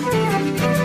Música